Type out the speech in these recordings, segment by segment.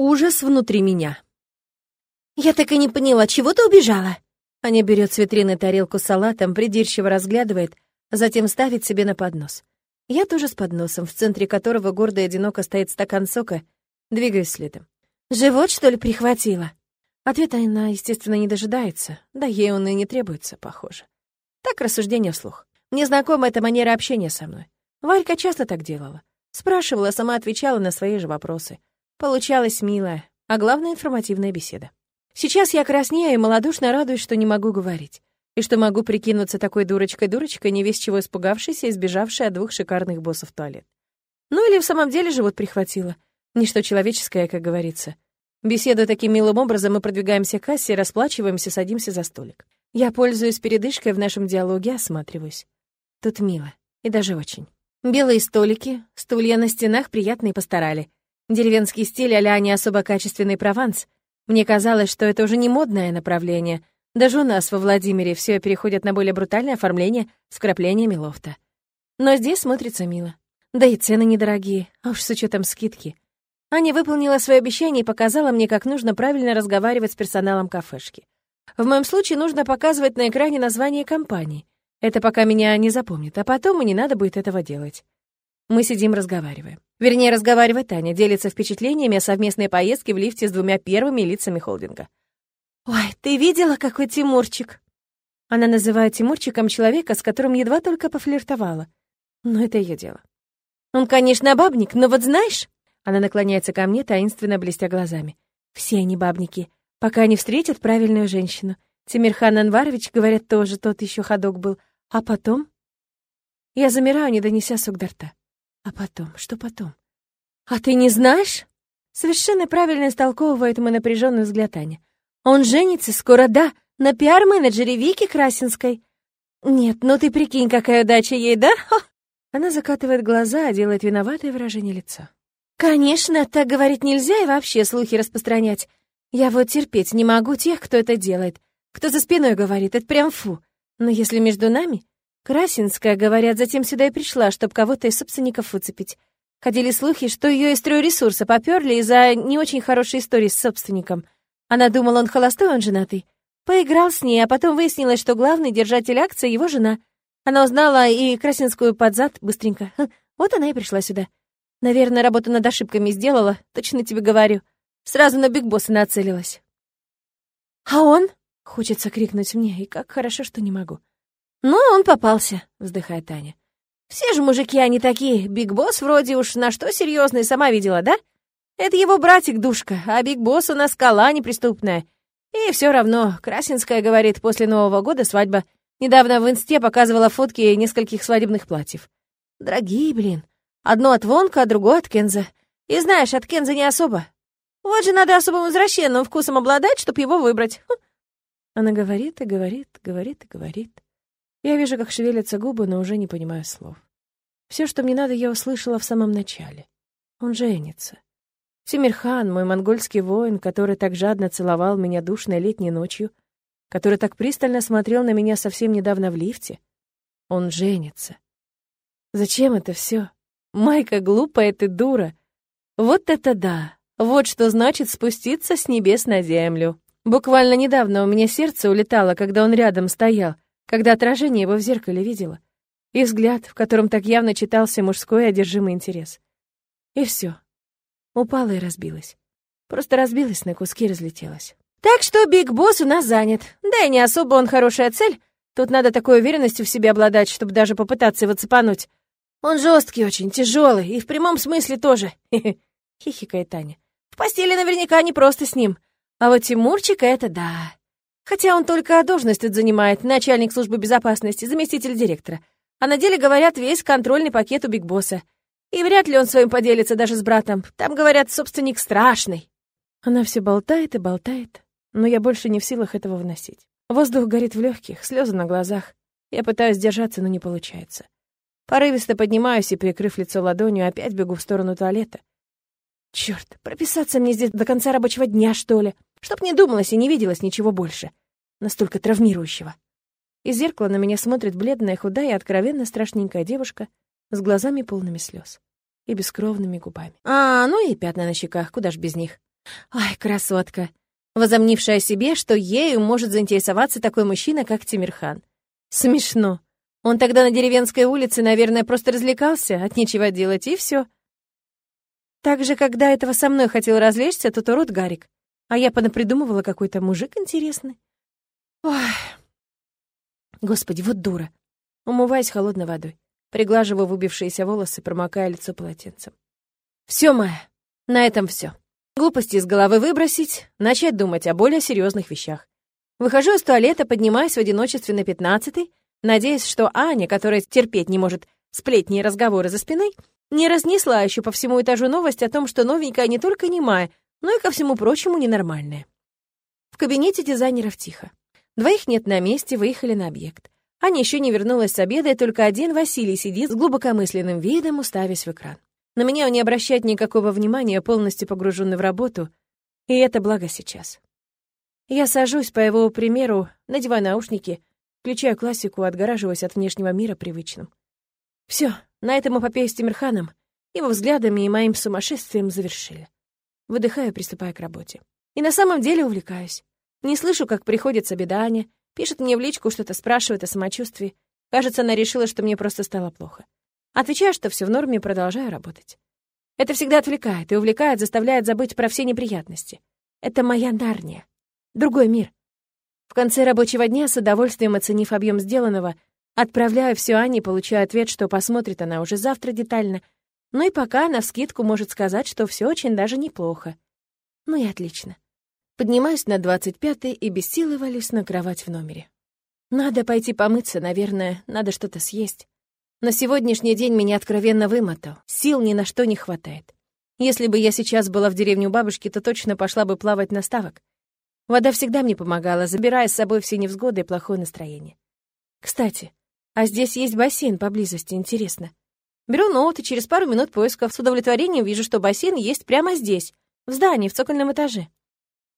ужас внутри меня. «Я так и не поняла, чего ты убежала?» Аня берет с витрины тарелку с салатом, придирчиво разглядывает, затем ставит себе на поднос. Я тоже с подносом, в центре которого гордо и одиноко стоит стакан сока, двигаюсь следом. «Живот, что ли, прихватила?» Ответа она, естественно, не дожидается, да ей он и не требуется, похоже. Так рассуждение вслух. Мне знакома эта манера общения со мной. Варька часто так делала. Спрашивала, сама отвечала на свои же вопросы. Получалась милая, а главное — информативная беседа. Сейчас я краснею и малодушно радуюсь, что не могу говорить. И что могу прикинуться такой дурочкой-дурочкой, не весь чего испугавшейся и сбежавшей от двух шикарных боссов туалет. Ну или в самом деле живот прихватило. Ничто человеческое, как говорится. Беседуя таким милым образом, мы продвигаемся к кассе, расплачиваемся, садимся за столик. Я пользуюсь передышкой в нашем диалоге, осматриваюсь. Тут мило. И даже очень. Белые столики, стулья на стенах приятные постарали. Деревенский стиль а не особо качественный Прованс — мне казалось, что это уже не модное направление. Даже у нас во Владимире все переходит на более брутальное оформление с вкраплениями лофта. Но здесь смотрится мило. Да и цены недорогие, а уж с учетом скидки. Аня выполнила свое обещание и показала мне, как нужно правильно разговаривать с персоналом кафешки. В моем случае нужно показывать на экране название компании. Это пока меня не запомнит, а потом и не надо будет этого делать. Мы сидим, разговариваем. Вернее, разговаривает Таня, делится впечатлениями о совместной поездке в лифте с двумя первыми лицами холдинга. «Ой, ты видела, какой Тимурчик?» Она называет Тимурчиком человека, с которым едва только пофлиртовала. Но это ее дело. «Он, конечно, бабник, но вот знаешь...» Она наклоняется ко мне, таинственно блестя глазами. «Все они бабники, пока не встретят правильную женщину. Тимирхан Анварович, говорят, тоже тот еще ходок был. А потом...» Я замираю, не донеся сук до рта. А потом? Что потом? А ты не знаешь? Совершенно правильно истолковывает мой напряженный взгляд Аня. Он женится скоро, да, на пиар-менеджере Вики Красинской. Нет, ну ты прикинь, какая удача ей, да? Ха! Она закатывает глаза, делает виноватое выражение лица. Конечно, так говорить нельзя и вообще слухи распространять. Я вот терпеть не могу тех, кто это делает. Кто за спиной говорит, это прям фу. Но если между нами, Красинская, говорят, затем сюда и пришла, чтобы кого-то из собственников выцепить. Ходили слухи, что ее из ресурса поперли из-за не очень хорошей истории с собственником. Она думала, он холостой, он женатый. Поиграл с ней, а потом выяснилось, что главный держатель акции — его жена. Она узнала и Красинскую под зад быстренько. Хм, вот она и пришла сюда. Наверное, работу над ошибками сделала, точно тебе говорю. Сразу на Биг Босса нацелилась. «А он?» — хочется крикнуть мне, и как хорошо, что не могу. «Ну, он попался», — вздыхает Таня. «Все же мужики, они такие. Биг Босс вроде уж на что серьезный, сама видела, да? Это его братик Душка, а Биг Босс у нас скала неприступная. И все равно, Красинская говорит, после Нового года свадьба. Недавно в инсте показывала фотки нескольких свадебных платьев. Дорогие, блин. Одно от Вонка, а другое от Кенза. И знаешь, от Кенза не особо. Вот же надо особым извращенным вкусом обладать, чтобы его выбрать. Хм. Она говорит и говорит, говорит и говорит. Я вижу, как шевелятся губы, но уже не понимаю слов. Все, что мне надо, я услышала в самом начале. Он женится. Тимирхан, мой монгольский воин, который так жадно целовал меня душной летней ночью, который так пристально смотрел на меня совсем недавно в лифте, он женится. Зачем это все? Майка глупая ты дура. Вот это да! Вот что значит спуститься с небес на землю. Буквально недавно у меня сердце улетало, когда он рядом стоял, когда отражение его в зеркале видела, и взгляд, в котором так явно читался мужской одержимый интерес. И все. Упала и разбилась. Просто разбилась на куски и разлетелась. Так что Биг Босс у нас занят. Да и не особо он хорошая цель. Тут надо такой уверенностью в себе обладать, чтобы даже попытаться его цепануть. Он жесткий очень, тяжелый, и в прямом смысле тоже. Хихикает Таня. В постели наверняка не просто с ним. А вот Тимурчик — это да. Хотя он только должность тут занимает, начальник службы безопасности, заместитель директора. А на деле, говорят, весь контрольный пакет у Биг Босса. И вряд ли он своим поделится даже с братом. Там, говорят, собственник страшный. Она все болтает и болтает, но я больше не в силах этого вносить. Воздух горит в легких, слезы на глазах. Я пытаюсь держаться, но не получается. Порывисто поднимаюсь и, прикрыв лицо ладонью, опять бегу в сторону туалета. Черт, прописаться мне здесь до конца рабочего дня, что ли? Чтоб не думалось и не виделось ничего больше настолько травмирующего. Из зеркала на меня смотрит бледная, худая и откровенно страшненькая девушка с глазами полными слез и бескровными губами. А, ну и пятна на щеках, куда ж без них. Ай, красотка, возомнившая себе, что ею может заинтересоваться такой мужчина, как Тимирхан. Смешно. Он тогда на деревенской улице, наверное, просто развлекался, от нечего делать, и все. Так же, когда этого со мной хотел развлечься, тот урод Гарик. А я понапридумывала какой-то мужик интересный. Ой. Господи, вот дура. Умываясь холодной водой. Приглаживаю выбившиеся волосы, промокая лицо полотенцем. Все, Майя, на этом все. Глупости из головы выбросить, начать думать о более серьезных вещах. Выхожу из туалета, поднимаюсь в одиночестве на пятнадцатый, надеясь, что Аня, которая терпеть не может сплетни и разговоры за спиной, не разнесла еще по всему этажу новость о том, что новенькая не только немая, но и, ко всему прочему, ненормальная. В кабинете дизайнеров тихо. Двоих нет на месте, выехали на объект. Аня еще не вернулась с обеда, и только один Василий сидит с глубокомысленным видом, уставясь в экран. На меня он не обращает никакого внимания, полностью погруженный в работу, и это благо сейчас. Я сажусь, по его примеру, надеваю наушники, включаю классику, отгораживаясь от внешнего мира привычным. Все, на этом эпопея с Тимирханом, его взглядами и моим сумасшествием завершили. Выдыхаю, приступая к работе. И на самом деле увлекаюсь. Не слышу, как приходит с обеда Аня, пишет мне в личку, что-то спрашивает о самочувствии. Кажется, она решила, что мне просто стало плохо. Отвечаю, что все в норме продолжаю работать. Это всегда отвлекает и увлекает, заставляет забыть про все неприятности. Это моя Нарния. Другой мир. В конце рабочего дня, с удовольствием оценив объем сделанного, отправляю все Ане, получаю ответ, что посмотрит она уже завтра детально. Ну и пока она вскидку может сказать, что все очень даже неплохо. Ну и отлично. Поднимаюсь на двадцать пятый и без силы валюсь на кровать в номере. Надо пойти помыться, наверное, надо что-то съесть. Но сегодняшний день меня откровенно вымотал. Сил ни на что не хватает. Если бы я сейчас была в деревне у бабушки, то точно пошла бы плавать на ставок. Вода всегда мне помогала, забирая с собой все невзгоды и плохое настроение. Кстати, а здесь есть бассейн поблизости, интересно. Беру ноут и через пару минут поисков с удовлетворением вижу, что бассейн есть прямо здесь, в здании, в цокольном этаже.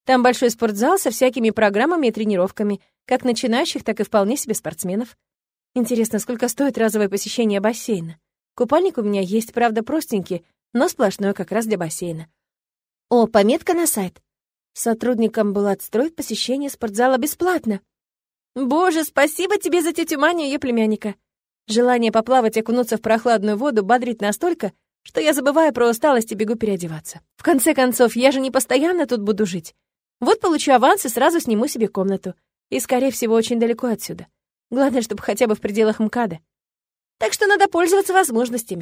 Там большой спортзал со всякими программами и тренировками, как начинающих, так и вполне себе спортсменов. Интересно, сколько стоит разовое посещение бассейна? Купальник у меня есть, правда, простенький, но сплошной как раз для бассейна. О, пометка на сайт. Сотрудникам было отстроить посещение спортзала бесплатно. Боже, спасибо тебе за тетю Маню и ее племянника. Желание поплавать и окунуться в прохладную воду бодрит настолько, что я забываю про усталость и бегу переодеваться. В конце концов, я же не постоянно тут буду жить. Вот получу аванс и сразу сниму себе комнату. И, скорее всего, очень далеко отсюда. Главное, чтобы хотя бы в пределах МКАДа. Так что надо пользоваться возможностями.